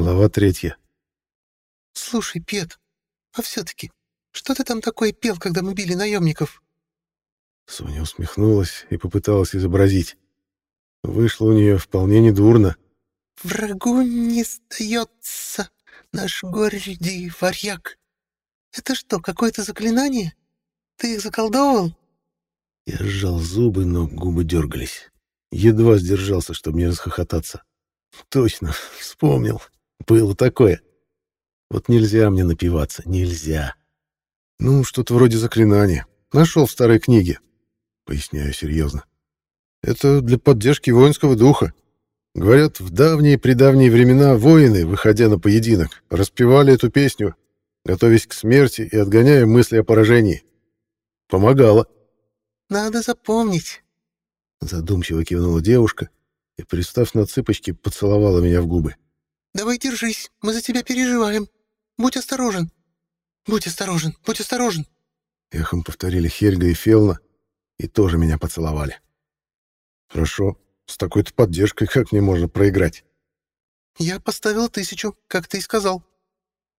Глава третья. «Слушай, Пет, а все-таки, что ты там такое пел, когда мы били наемников?» Соня усмехнулась и попыталась изобразить. Вышло у нее вполне недурно. «Врагу не сдается наш гордий варяг. Это что, какое-то заклинание? Ты их заколдовал?» Я сжал зубы, но губы дергались. Едва сдержался, чтобы не расхохотаться. Точно, вспомнил. Было такое. Вот нельзя мне напиваться, нельзя. Ну, что-то вроде заклинания. Нашел в старой книге. Поясняю серьезно. Это для поддержки воинского духа. Говорят, в давние-предавние времена воины, выходя на поединок, распевали эту песню, готовясь к смерти и отгоняя мысли о поражении. Помогало. «Надо запомнить», — задумчиво кивнула девушка и, пристав на цыпочки, поцеловала меня в губы. «Давай держись, мы за тебя переживаем. Будь осторожен. Будь осторожен, будь осторожен». Эхом повторили Хельга и Фелна и тоже меня поцеловали. «Хорошо, с такой-то поддержкой как мне можно проиграть?» «Я поставила тысячу, как ты и сказал».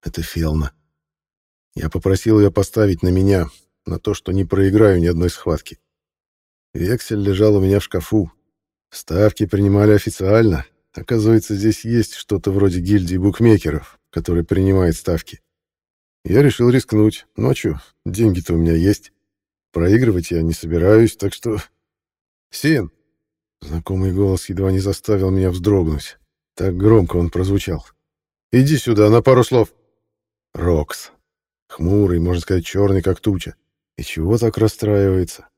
Это Фелна. Я попросил ее поставить на меня, на то, что не проиграю ни одной схватки. Вексель лежал у меня в шкафу. Ставки принимали официально. Оказывается, здесь есть что-то вроде гильдии букмекеров, который принимает ставки. Я решил рискнуть. Ночью деньги-то у меня есть. Проигрывать я не собираюсь, так что... Син! Знакомый голос едва не заставил меня вздрогнуть. Так громко он прозвучал. «Иди сюда, на пару слов». Рокс. Хмурый, можно сказать, черный, как туча. И чего так расстраивается?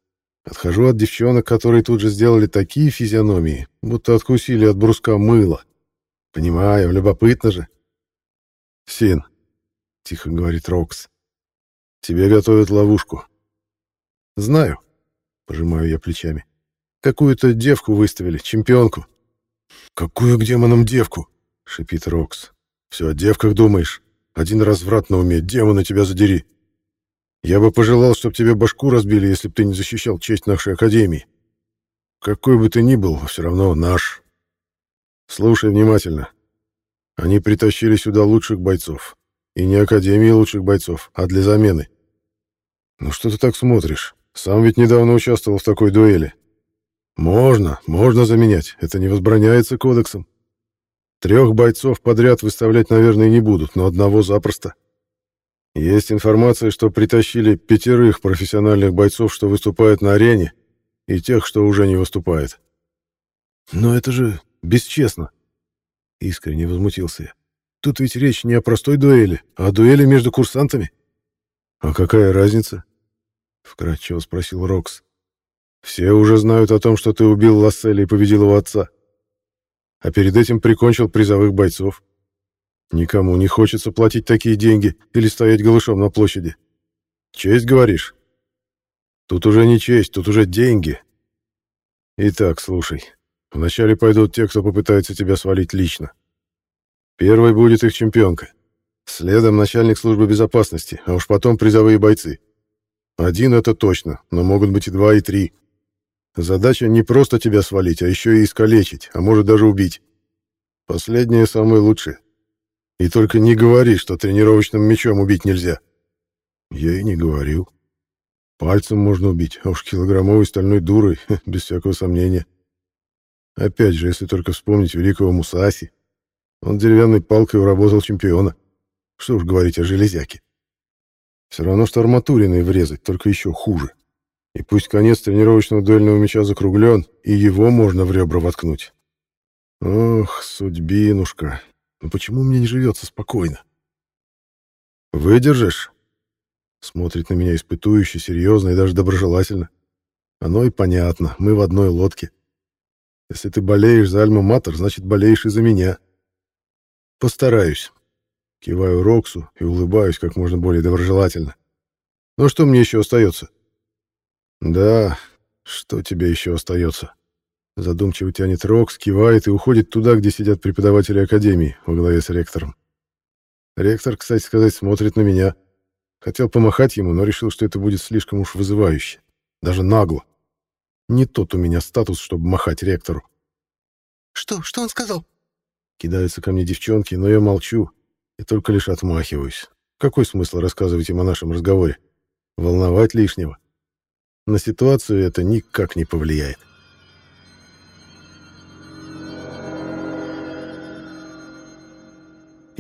Отхожу от девчонок, которые тут же сделали такие физиономии, будто откусили от бруска мыло. Понимаю, любопытно же. «Син», — тихо говорит Рокс, — «тебе готовят ловушку». «Знаю», — пожимаю я плечами. «Какую-то девку выставили, чемпионку». «Какую к демонам девку?» — шипит Рокс. «Все о девках думаешь. Один разврат на уме, демона тебя задери». Я бы пожелал, чтобы тебе башку разбили, если бы ты не защищал честь нашей академии. Какой бы ты ни был, все равно наш. Слушай внимательно. Они притащили сюда лучших бойцов. И не академии лучших бойцов, а для замены. Ну что ты так смотришь? Сам ведь недавно участвовал в такой дуэли. Можно, можно заменять. Это не возбраняется кодексом. Трех бойцов подряд выставлять, наверное, не будут, но одного запросто. Есть информация, что притащили пятерых профессиональных бойцов, что выступают на арене, и тех, что уже не выступает. Но это же бесчестно. Искренне возмутился я. Тут ведь речь не о простой дуэли, а о дуэли между курсантами. А какая разница? Вкратчиво спросил Рокс. Все уже знают о том, что ты убил Ласселя и победил его отца. А перед этим прикончил призовых бойцов. Никому не хочется платить такие деньги или стоять голышом на площади. Честь, говоришь? Тут уже не честь, тут уже деньги. Итак, слушай. Вначале пойдут те, кто попытается тебя свалить лично. Первой будет их чемпионка. Следом начальник службы безопасности, а уж потом призовые бойцы. Один это точно, но могут быть и два, и три. Задача не просто тебя свалить, а еще и искалечить, а может даже убить. Последнее самое лучшее. И только не говори, что тренировочным мечом убить нельзя. Я и не говорил. Пальцем можно убить, а уж килограммовой стальной дурой, без всякого сомнения. Опять же, если только вспомнить великого Мусаси. Он деревянной палкой уработал чемпиона. Что уж говорить о железяке. Все равно что арматуриной врезать, только еще хуже. И пусть конец тренировочного дуэльного меча закруглен, и его можно в ребра воткнуть. Ох, судьбинушка, но почему мне не живется спокойно? «Выдержишь?» Смотрит на меня испытующе, серьезно и даже доброжелательно. Оно и понятно, мы в одной лодке. Если ты болеешь за Альма-Матер, значит, болеешь и за меня. Постараюсь. Киваю Роксу и улыбаюсь как можно более доброжелательно. Ну что мне еще остается? Да, что тебе еще остается? Задумчиво тянет Рокс, кивает и уходит туда, где сидят преподаватели академии во главе с ректором. Ректор, кстати сказать, смотрит на меня. Хотел помахать ему, но решил, что это будет слишком уж вызывающе. Даже нагло. Не тот у меня статус, чтобы махать ректору. «Что? Что он сказал?» Кидаются ко мне девчонки, но я молчу и только лишь отмахиваюсь. Какой смысл рассказывать им о нашем разговоре? Волновать лишнего? На ситуацию это никак не повлияет.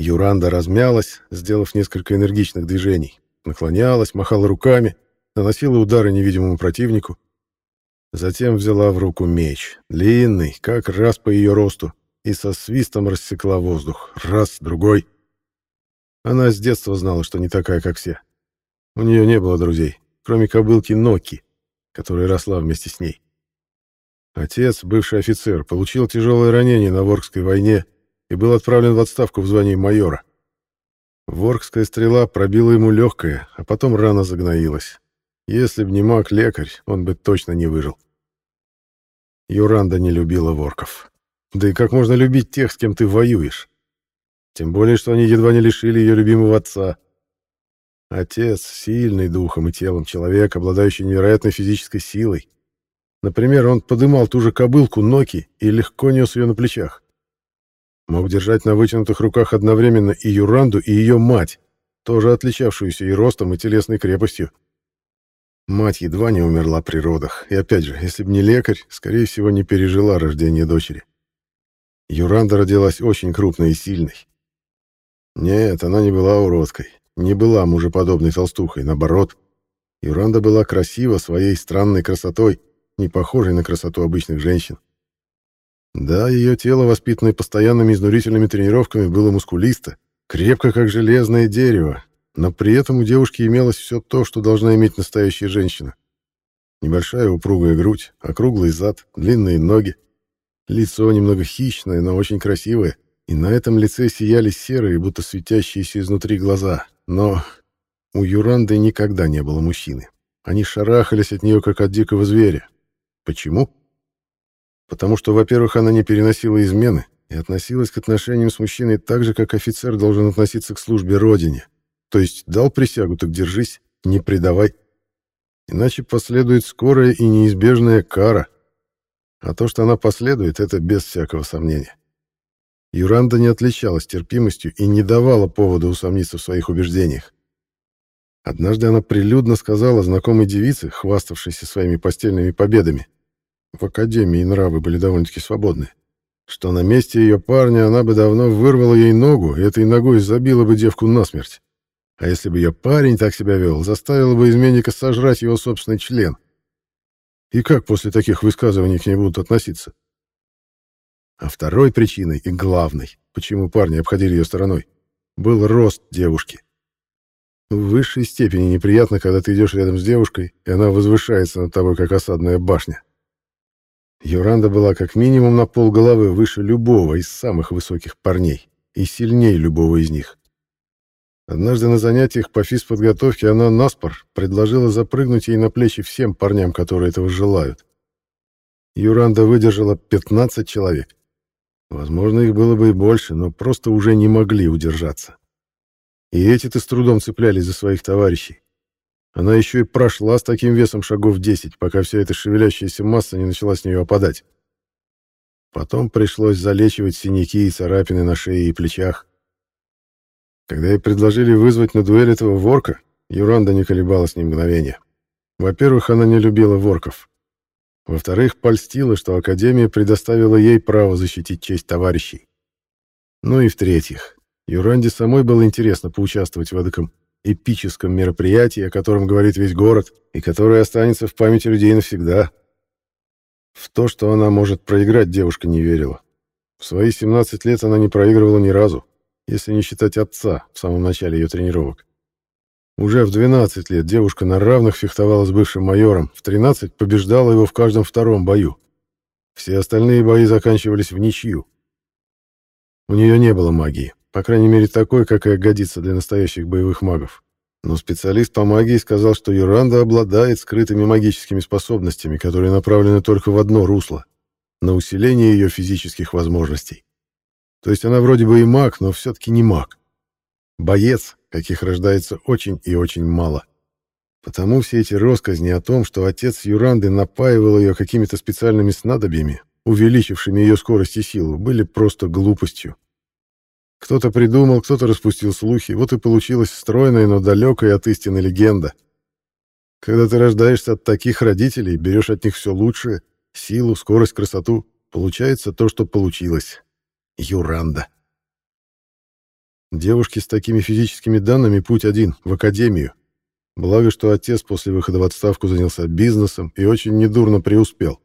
Юранда размялась, сделав несколько энергичных движений. Наклонялась, махала руками, наносила удары невидимому противнику. Затем взяла в руку меч, длинный, как раз по ее росту, и со свистом рассекла воздух. Раз, другой. Она с детства знала, что не такая, как все. У нее не было друзей, кроме кобылки Ноки, которая росла вместе с ней. Отец, бывший офицер, получил тяжелое ранение на Воркской войне и был отправлен в отставку в звании майора. Воркская стрела пробила ему легкое, а потом рана загноилась. Если б не маг-лекарь, он бы точно не выжил. Юранда не любила ворков. Да и как можно любить тех, с кем ты воюешь? Тем более, что они едва не лишили ее любимого отца. Отец — сильный духом и телом человек, обладающий невероятной физической силой. Например, он подымал ту же кобылку Ноки и легко нес ее на плечах. Мог держать на вытянутых руках одновременно и Юранду, и ее мать, тоже отличавшуюся и ростом, и телесной крепостью. Мать едва не умерла при родах, и опять же, если бы не лекарь, скорее всего, не пережила рождение дочери. Юранда родилась очень крупной и сильной. Нет, она не была уродкой, не была мужеподобной толстухой, наоборот. Юранда была красива своей странной красотой, не похожей на красоту обычных женщин. Да, ее тело, воспитанное постоянными изнурительными тренировками, было мускулисто, крепко, как железное дерево, но при этом у девушки имелось все то, что должна иметь настоящая женщина. Небольшая упругая грудь, округлый зад, длинные ноги. Лицо немного хищное, но очень красивое, и на этом лице сияли серые, будто светящиеся изнутри глаза. Но у Юранды никогда не было мужчины. Они шарахались от нее, как от дикого зверя. Почему? Потому что, во-первых, она не переносила измены и относилась к отношениям с мужчиной так же, как офицер должен относиться к службе родине. То есть дал присягу, так держись, не предавай. Иначе последует скорая и неизбежная кара. А то, что она последует, это без всякого сомнения. Юранда не отличалась терпимостью и не давала повода усомниться в своих убеждениях. Однажды она прилюдно сказала знакомой девице, хваставшейся своими постельными победами, в академии нравы были довольно-таки свободны, что на месте ее парня она бы давно вырвала ей ногу и этой ногой забила бы девку насмерть. А если бы ее парень так себя вел, заставила бы изменника сожрать его собственный член. И как после таких высказываний к ней будут относиться? А второй причиной и главной, почему парни обходили ее стороной, был рост девушки. В высшей степени неприятно, когда ты идешь рядом с девушкой, и она возвышается над тобой, как осадная башня. Юранда была как минимум на полголовы выше любого из самых высоких парней и сильнее любого из них. Однажды на занятиях по физподготовке она наспор предложила запрыгнуть ей на плечи всем парням, которые этого желают. Юранда выдержала 15 человек. Возможно, их было бы и больше, но просто уже не могли удержаться. И эти-то с трудом цеплялись за своих товарищей. Она еще и прошла с таким весом шагов 10, пока вся эта шевелящаяся масса не начала с нее опадать. Потом пришлось залечивать синяки и царапины на шее и плечах. Когда ей предложили вызвать на дуэль этого ворка, Юранда не колебалась ни мгновения. Во-первых, она не любила ворков. Во-вторых, польстила, что Академия предоставила ей право защитить честь товарищей. Ну и в-третьих, Юранде самой было интересно поучаствовать в эдаком эпическом мероприятии, о котором говорит весь город, и которое останется в памяти людей навсегда. В то, что она может проиграть, девушка не верила. В свои 17 лет она не проигрывала ни разу, если не считать отца в самом начале ее тренировок. Уже в 12 лет девушка на равных фехтовала с бывшим майором, в 13 побеждала его в каждом втором бою. Все остальные бои заканчивались в ничью. У нее не было магии. По крайней мере, такой, какая годится для настоящих боевых магов. Но специалист по магии сказал, что Юранда обладает скрытыми магическими способностями, которые направлены только в одно русло — на усиление ее физических возможностей. То есть она вроде бы и маг, но все-таки не маг. Боец, каких рождается очень и очень мало. Потому все эти россказни о том, что отец Юранды напаивал ее какими-то специальными снадобьями, увеличившими ее скорость и силу, были просто глупостью Кто-то придумал, кто-то распустил слухи, вот и получилась стройная, но далекая от истины легенда. Когда ты рождаешься от таких родителей, берешь от них все лучшее, силу, скорость, красоту, получается то, что получилось. Юранда. Девушке с такими физическими данными путь один — в академию. Благо, что отец после выхода в отставку занялся бизнесом и очень недурно преуспел.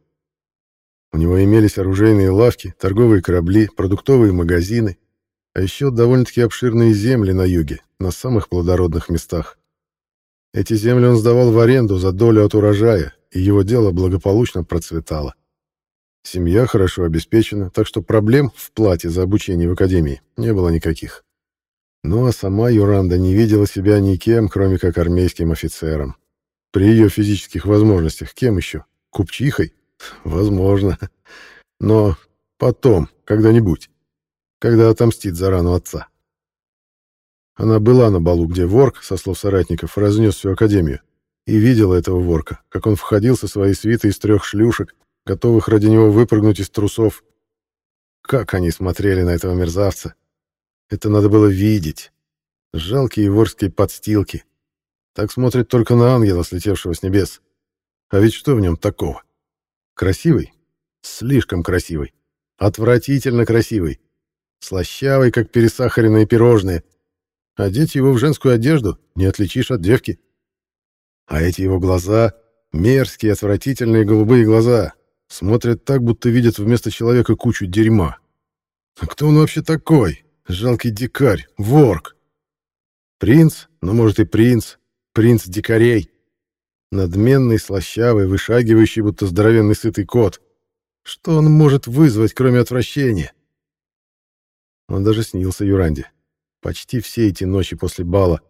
У него имелись оружейные лавки, торговые корабли, продуктовые магазины, а еще довольно-таки обширные земли на юге, на самых плодородных местах. Эти земли он сдавал в аренду за долю от урожая, и его дело благополучно процветало. Семья хорошо обеспечена, так что проблем в плате за обучение в академии не было никаких. Ну а сама Юранда не видела себя никем, кроме как армейским офицером. При ее физических возможностях кем еще? Купчихой? Возможно. Но потом, когда-нибудь, когда отомстит за рану отца. Она была на балу, где ворк, со слов соратников, разнес всю академию, и видела этого ворка, как он входил со своей свитой из трех шлюшек, готовых ради него выпрыгнуть из трусов. Как они смотрели на этого мерзавца! Это надо было видеть. Жалкие ворские подстилки. Так смотрят только на ангела, слетевшего с небес. А ведь что в нем такого? Красивый? Слишком красивый. Отвратительно красивый. Слащавый, как пересахаренные пирожные. Одеть его в женскую одежду не отличишь от девки. А эти его глаза, мерзкие, отвратительные голубые глаза, смотрят так, будто видят вместо человека кучу дерьма. А кто он вообще такой? Жалкий дикарь, ворк. Принц, ну, может, и принц, принц дикарей. Надменный, слащавый, вышагивающий, будто здоровенный сытый кот. Что он может вызвать, кроме отвращения? Он даже снился Юранде. Почти все эти ночи после бала.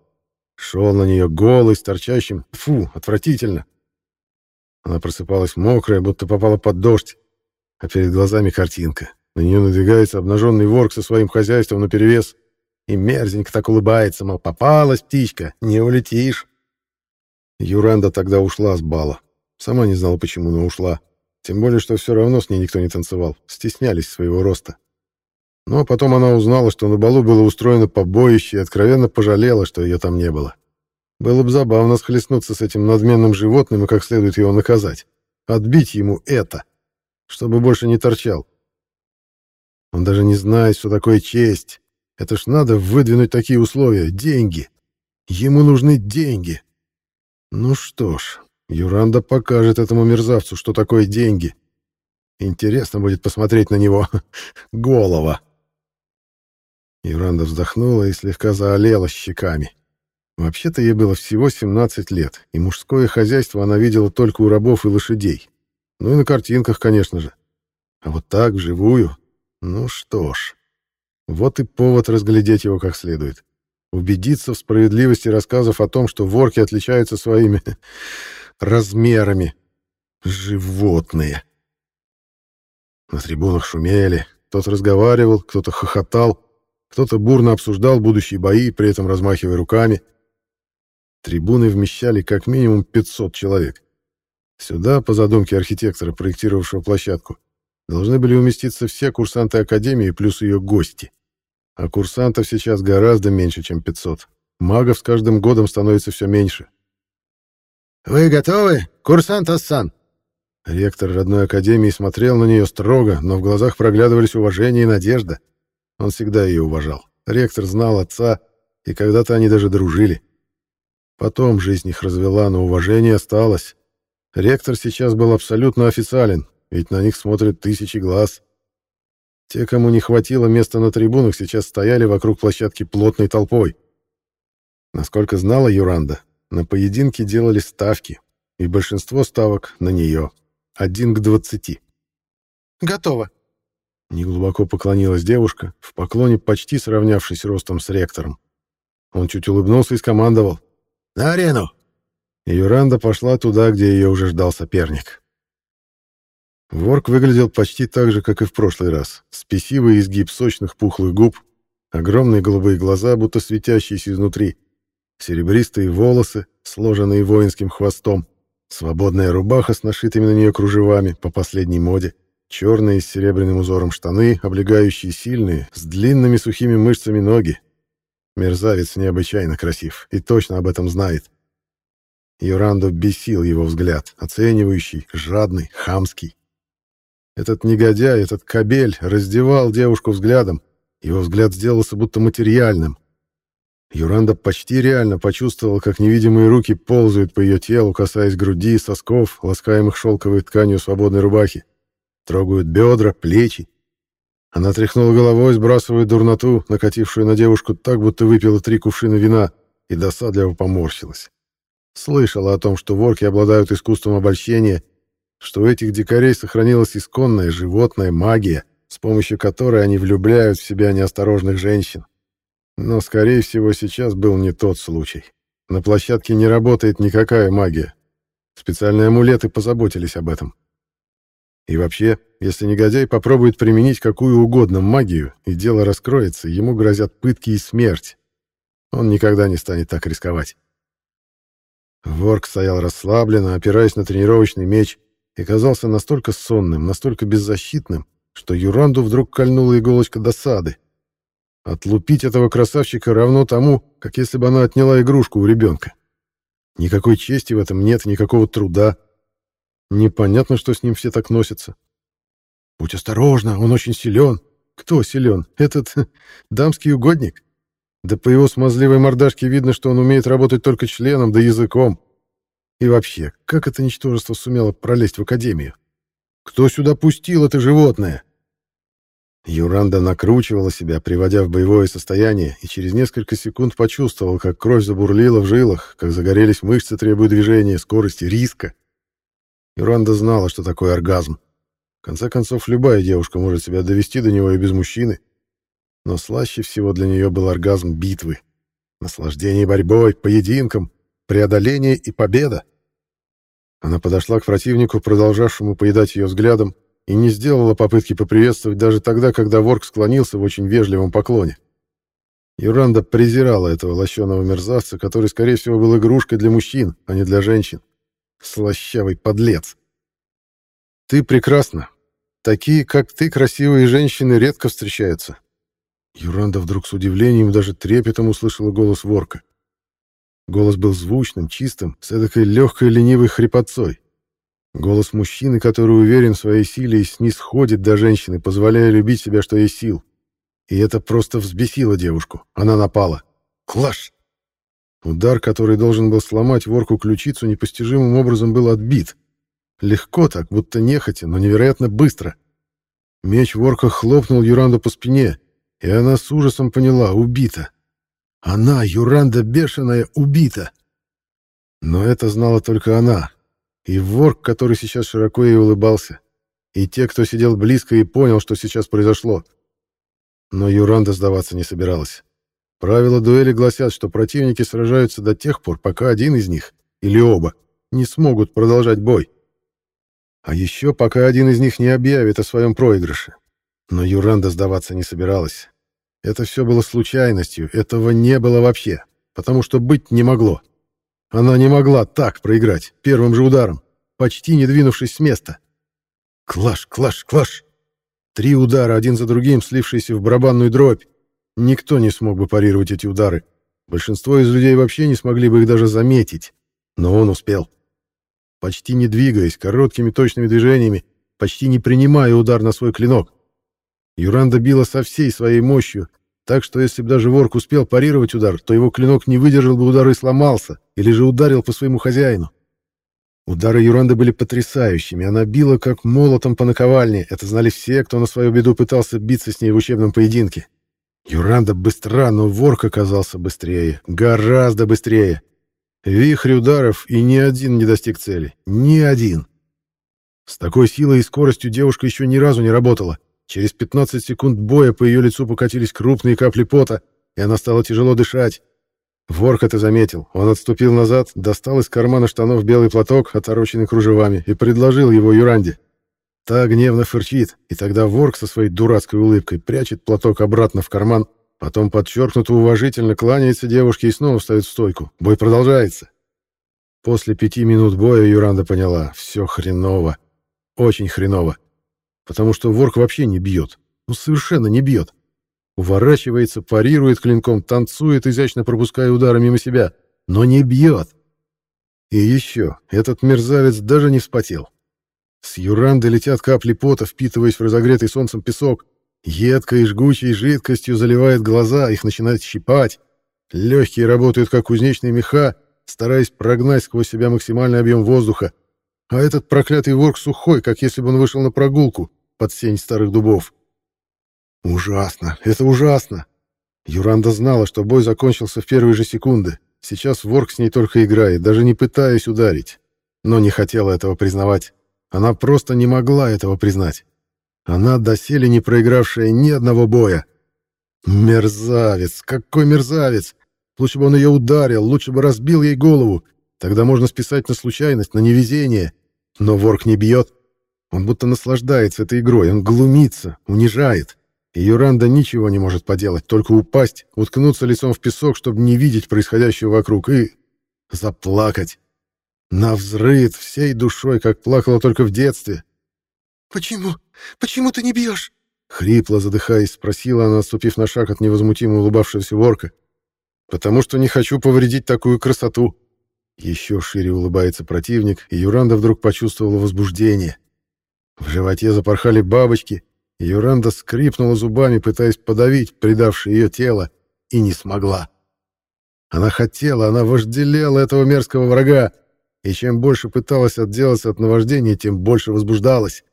Шел на нее голый, с торчащим. Фу, отвратительно. Она просыпалась мокрая, будто попала под дождь. А перед глазами картинка. На нее надвигается обнаженный ворк со своим хозяйством наперевес. И мерзенько так улыбается, мол, попалась птичка, не улетишь. Юранда тогда ушла с бала. Сама не знала, почему, но ушла. Тем более, что все равно с ней никто не танцевал. Стеснялись своего роста. А потом она узнала, что на балу было устроено побоище, и откровенно пожалела, что ее там не было. Было бы забавно схлестнуться с этим надменным животным и как следует его наказать. Отбить ему это, чтобы больше не торчал. Он даже не знает, что такое честь. Это ж надо выдвинуть такие условия. Деньги. Ему нужны деньги. Ну что ж, Юранда покажет этому мерзавцу, что такое деньги. Интересно будет посмотреть на него. Голова. Юранда вздохнула и слегка заолела щеками. Вообще-то ей было всего 17 лет, и мужское хозяйство она видела только у рабов и лошадей. Ну и на картинках, конечно же. А вот так, вживую, ну что ж, вот и повод разглядеть его как следует. Убедиться в справедливости рассказов о том, что ворки отличаются своими размерами. Животные. На трибунах шумели, кто-то разговаривал, кто-то хохотал, кто-то бурно обсуждал будущие бои, при этом размахивая руками. Трибуны вмещали как минимум 500 человек. Сюда, по задумке архитектора, проектировавшего площадку, должны были уместиться все курсанты Академии плюс ее гости. А курсантов сейчас гораздо меньше, чем 500. Магов с каждым годом становится все меньше. «Вы готовы, курсант Ассан?» Ректор родной Академии смотрел на нее строго, но в глазах проглядывались уважение и надежда. Он всегда ее уважал. Ректор знал отца, и когда-то они даже дружили. Потом жизнь их развела, но уважение осталось. Ректор сейчас был абсолютно официален, ведь на них смотрят тысячи глаз. Те, кому не хватило места на трибунах, сейчас стояли вокруг площадки плотной толпой. Насколько знала Юранда, на поединке делали ставки, и большинство ставок на нее. Один к двадцати. «Готово», — неглубоко поклонилась девушка, в поклоне почти сравнявшись ростом с ректором. Он чуть улыбнулся и скомандовал. «На арену!» И Юранда пошла туда, где ее уже ждал соперник. Ворк выглядел почти так же, как и в прошлый раз. Спесивый изгиб сочных пухлых губ, огромные голубые глаза, будто светящиеся изнутри, серебристые волосы, сложенные воинским хвостом, свободная рубаха с нашитыми на нее кружевами по последней моде, черные с серебряным узором штаны, облегающие сильные, с длинными сухими мышцами ноги. Мерзавец необычайно красив и точно об этом знает. Юранду бесил его взгляд, оценивающий, жадный, хамский. Этот негодяй, этот кобель раздевал девушку взглядом, его взгляд сделался будто материальным. Юранда почти реально почувствовал, как невидимые руки ползают по ее телу, касаясь груди сосков, ласкаемых шелковой тканью свободной рубахи. Трогают бедра, плечи. Она тряхнула головой, сбрасывая дурноту, накатившую на девушку так, будто выпила три кувшина вина, и досадливо поморщилась. Слышала о том, что ворки обладают искусством обольщения, что у этих дикарей сохранилась исконная животная магия, с помощью которой они влюбляют в себя неосторожных женщин. Но, скорее всего, сейчас был не тот случай. На площадке не работает никакая магия. Специальные амулеты позаботились об этом. И вообще, если негодяй попробует применить какую угодно магию, и дело раскроется, ему грозят пытки и смерть. Он никогда не станет так рисковать. Ворк стоял расслабленно, опираясь на тренировочный меч, и казался настолько сонным, настолько беззащитным, что Юранду вдруг кольнула иголочка досады. Отлупить этого красавчика равно тому, как если бы она отняла игрушку у ребенка. Никакой чести в этом нет, никакого труда. Непонятно, что с ним все так носятся. Будь осторожна, он очень силен. Кто силен? Этот дамский угодник? Да по его смазливой мордашке видно, что он умеет работать только членом да языком. И вообще, как это ничтожество сумело пролезть в академию? Кто сюда пустил это животное? Юранда накручивала себя, приводя в боевое состояние, и через несколько секунд почувствовал, как кровь забурлила в жилах, как загорелись мышцы, требуя движения, скорости, риска. Юранда знала, что такое оргазм. В конце концов, любая девушка может себя довести до него и без мужчины. Но слаще всего для нее был оргазм битвы. Наслаждение борьбой, поединком, преодоление и победа. Она подошла к противнику, продолжавшему поедать ее взглядом, и не сделала попытки поприветствовать даже тогда, когда Ворк склонился в очень вежливом поклоне. Юранда презирала этого лощеного мерзавца, который, скорее всего, был игрушкой для мужчин, а не для женщин. Слащавый подлец. «Ты прекрасна. Такие, как ты, красивые женщины редко встречаются». Юранда вдруг с удивлением даже трепетом услышала голос Ворка. Голос был звучным, чистым, с эдакой легкой ленивой хрипотцой. Голос мужчины, который уверен в своей силе и снисходит до женщины, позволяя любить себя, что есть сил. И это просто взбесило девушку. Она напала. Клаш! Удар, который должен был сломать ворку ключицу, непостижимым образом был отбит. Легко так, будто нехотя, но невероятно быстро. Меч ворка хлопнул Юранду по спине, и она с ужасом поняла — убита. Она, Юранда бешеная, убита. Но это знала только она, и ворк, который сейчас широко ей улыбался, и те, кто сидел близко и понял, что сейчас произошло. Но Юранда сдаваться не собиралась. Правила дуэли гласят, что противники сражаются до тех пор, пока один из них, или оба, не смогут продолжать бой. А еще пока один из них не объявит о своем проигрыше. Но Юранда сдаваться не собиралась. Это все было случайностью, этого не было вообще, потому что быть не могло. Она не могла так проиграть, первым же ударом, почти не двинувшись с места. Клаш, клаш, клаш. Три удара, один за другим, слившиеся в барабанную дробь. Никто не смог бы парировать эти удары. Большинство из людей вообще не смогли бы их даже заметить. Но он успел. Почти не двигаясь, короткими точными движениями, почти не принимая удар на свой клинок. Юранда била со всей своей мощью, так что если бы даже ворк успел парировать удар, то его клинок не выдержал бы удара и сломался, или же ударил по своему хозяину. Удары Юранды были потрясающими, она била как молотом по наковальне, это знали все, кто на свою беду пытался биться с ней в учебном поединке. Юранда быстра, но ворк оказался быстрее, гораздо быстрее. Вихрь ударов, и ни один не достиг цели. Ни один. С такой силой и скоростью девушка еще ни разу не работала. Через 15 секунд боя по ее лицу покатились крупные капли пота, и она стала тяжело дышать. Ворк это заметил. Он отступил назад, достал из кармана штанов белый платок, отороченный кружевами, и предложил его Юранде. Та гневно фырчит, и тогда Ворк со своей дурацкой улыбкой прячет платок обратно в карман, потом подчеркнуто уважительно кланяется девушке и снова встает в стойку. Бой продолжается. После пяти минут боя Юранда поняла — все хреново. Очень хреново. потому что ворк вообще не бьет. Ну, совершенно не бьет. Уворачивается, парирует клинком, танцует, изящно пропуская удары мимо себя, но не бьет. И еще, этот мерзавец даже не вспотел. С юранды летят капли пота, впитываясь в разогретый солнцем песок. Едкой и жгучей жидкостью заливает глаза, их начинает щипать. Легкие работают, как кузнечные меха, стараясь прогнать сквозь себя максимальный объем воздуха. А этот проклятый ворк сухой, как если бы он вышел на прогулку под сень старых дубов. Ужасно, это ужасно. Юранда знала, что бой закончился в первые же секунды. Сейчас ворк с ней только играет, даже не пытаясь ударить. Но не хотела этого признавать. Она просто не могла этого признать. Она доселе не проигравшая ни одного боя. Мерзавец! Какой мерзавец! Лучше бы он ее ударил, лучше бы разбил ей голову. Тогда можно списать на случайность, на невезение. Но ворк не бьет. Он будто наслаждается этой игрой, он глумится, унижает. И Юранда ничего не может поделать, только упасть, уткнуться лицом в песок, чтобы не видеть происходящего вокруг, и заплакать. На взрыв всей душой, как плакала только в детстве. «Почему? Почему ты не бьешь?» Хрипло задыхаясь, спросила она, отступив на шаг от невозмутимо улыбавшегося ворка. «Потому что не хочу повредить такую красоту». Еще шире улыбается противник, и Юранда вдруг почувствовала возбуждение. В животе запорхали бабочки, и Юранда скрипнула зубами, пытаясь подавить предавшее ее тело, и не смогла. Она хотела, она вожделела этого мерзкого врага, и чем больше пыталась отделаться от наваждения, тем больше возбуждалась.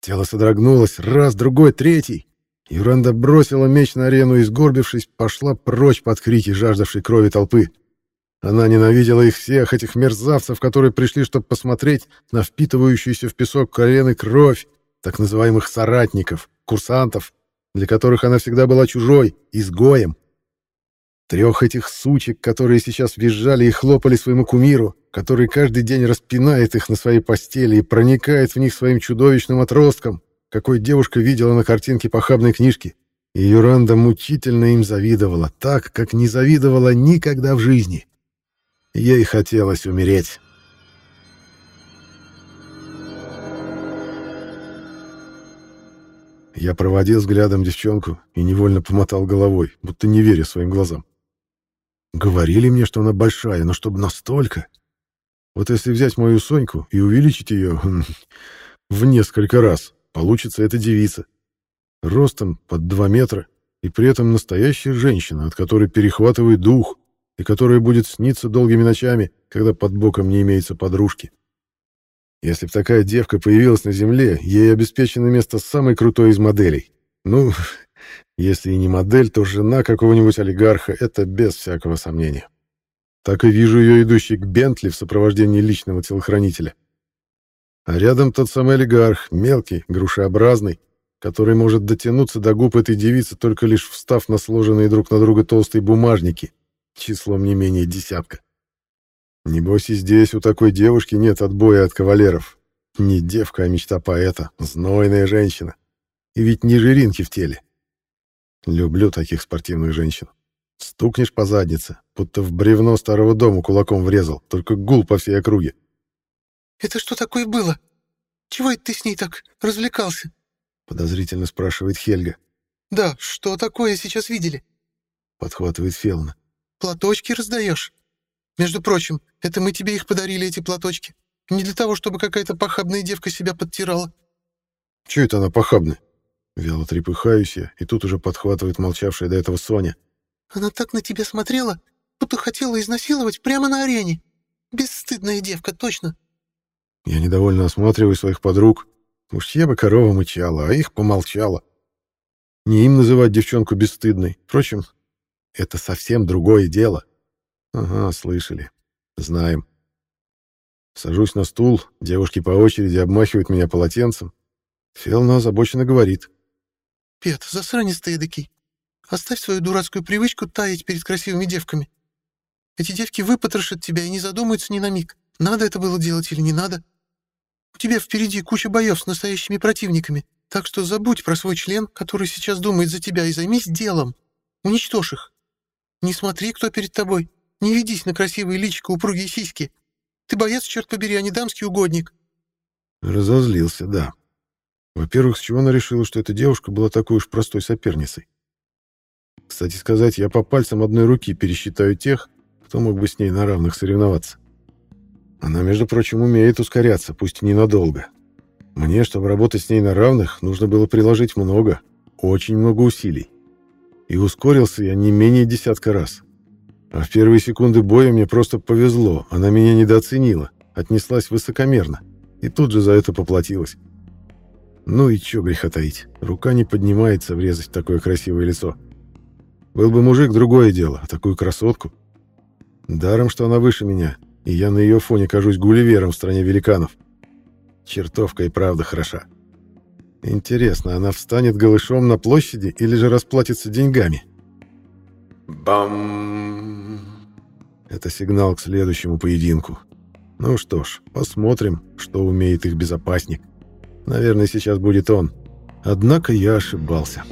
Тело содрогнулось, раз, другой, третий. Юранда бросила меч на арену и, сгорбившись, пошла прочь под крики жаждавшей крови толпы. Она ненавидела их всех, этих мерзавцев, которые пришли, чтобы посмотреть на впитывающуюся в песок арены кровь, так называемых соратников, курсантов, для которых она всегда была чужой, изгоем. Трех этих сучек, которые сейчас визжали и хлопали своему кумиру, который каждый день распинает их на своей постели и проникает в них своим чудовищным отростком, какой девушка видела на картинке похабной книжки. И Юранда мучительно им завидовала, так, как не завидовала никогда в жизни. Ей хотелось умереть. Я проводил взглядом девчонку и невольно помотал головой, будто не веря своим глазам. Говорили мне, что она большая, но чтобы настолько... Вот если взять мою Соньку и увеличить ее хм, в несколько раз, получится эта девица. Ростом под два метра, и при этом настоящая женщина, от которой перехватывает дух, и которая будет сниться долгими ночами, когда под боком не имеется подружки. Если б такая девка появилась на Земле, ей обеспечено место самой крутой из моделей. Ну, если и не модель, то жена какого-нибудь олигарха — это без всякого сомнения. Так и вижу ее идущей к Бентли в сопровождении личного телохранителя. А рядом тот самый олигарх, мелкий, грушеобразный, который может дотянуться до губ этой девицы, только лишь встав на сложенные друг на друга толстые бумажники, числом не менее десятка. Небось и здесь у такой девушки нет отбоя от кавалеров. Не девка, а мечта поэта, знойная женщина. И ведь не жиринки в теле. Люблю таких спортивных женщин. Стукнешь по заднице, будто в бревно старого дома кулаком врезал, только гул по всей округе. «Это что такое было? Чего это ты с ней так развлекался?» Подозрительно спрашивает Хельга. «Да, что такое сейчас видели?» Подхватывает Фелна. «Платочки раздаешь? Между прочим, это мы тебе их подарили, эти платочки. Не для того, чтобы какая-то похабная девка себя подтирала». «Чего это она похабная?» Вяло трепыхаюсь я, и тут уже подхватывает молчавшая до этого Соня. «Она так на тебя смотрела, будто хотела изнасиловать прямо на арене. Бесстыдная девка, точно». Я недовольно осматриваю своих подруг. Уж я бы корова мычала, а их помолчала. Не им называть девчонку бесстыдной. Впрочем, это совсем другое дело. Ага, слышали. Знаем. Сажусь на стул, девушки по очереди обмахивают меня полотенцем. Фелна озабоченно говорит. «Пет, засранец ты эдакий. Оставь свою дурацкую привычку таять перед красивыми девками. Эти девки выпотрошат тебя и не задумаются ни на миг, надо это было делать или не надо. У тебя впереди куча боев с настоящими противниками, так что забудь про свой член, который сейчас думает за тебя, и займись делом. Уничтожь их. Не смотри, кто перед тобой. Не ведись на красивые личико, упругие сиськи. Ты боец, черт побери, а не дамский угодник. Разозлился, да. Во-первых, с чего она решила, что эта девушка была такой уж простой соперницей? Кстати сказать, я по пальцам одной руки пересчитаю тех, кто мог бы с ней на равных соревноваться. Она, между прочим, умеет ускоряться, пусть и ненадолго. Мне, чтобы работать с ней на равных, нужно было приложить много, очень много усилий. И ускорился я не менее десятка раз. А в первые секунды боя мне просто повезло, она меня недооценила, отнеслась высокомерно, и тут же за это поплатилась. Ну и чё греха таить, рука не поднимается врезать такое красивое лицо. Был бы мужик, другое дело, а такую красотку. Даром, что она выше меня, и я на ее фоне кажусь гулливером в стране великанов. Чертовка и правда хороша. Интересно, она встанет голышом на площади или же расплатится деньгами? Бам! Это сигнал к следующему поединку. Ну что ж, посмотрим, что умеет их безопасник. Наверное, сейчас будет он. Однако я ошибался.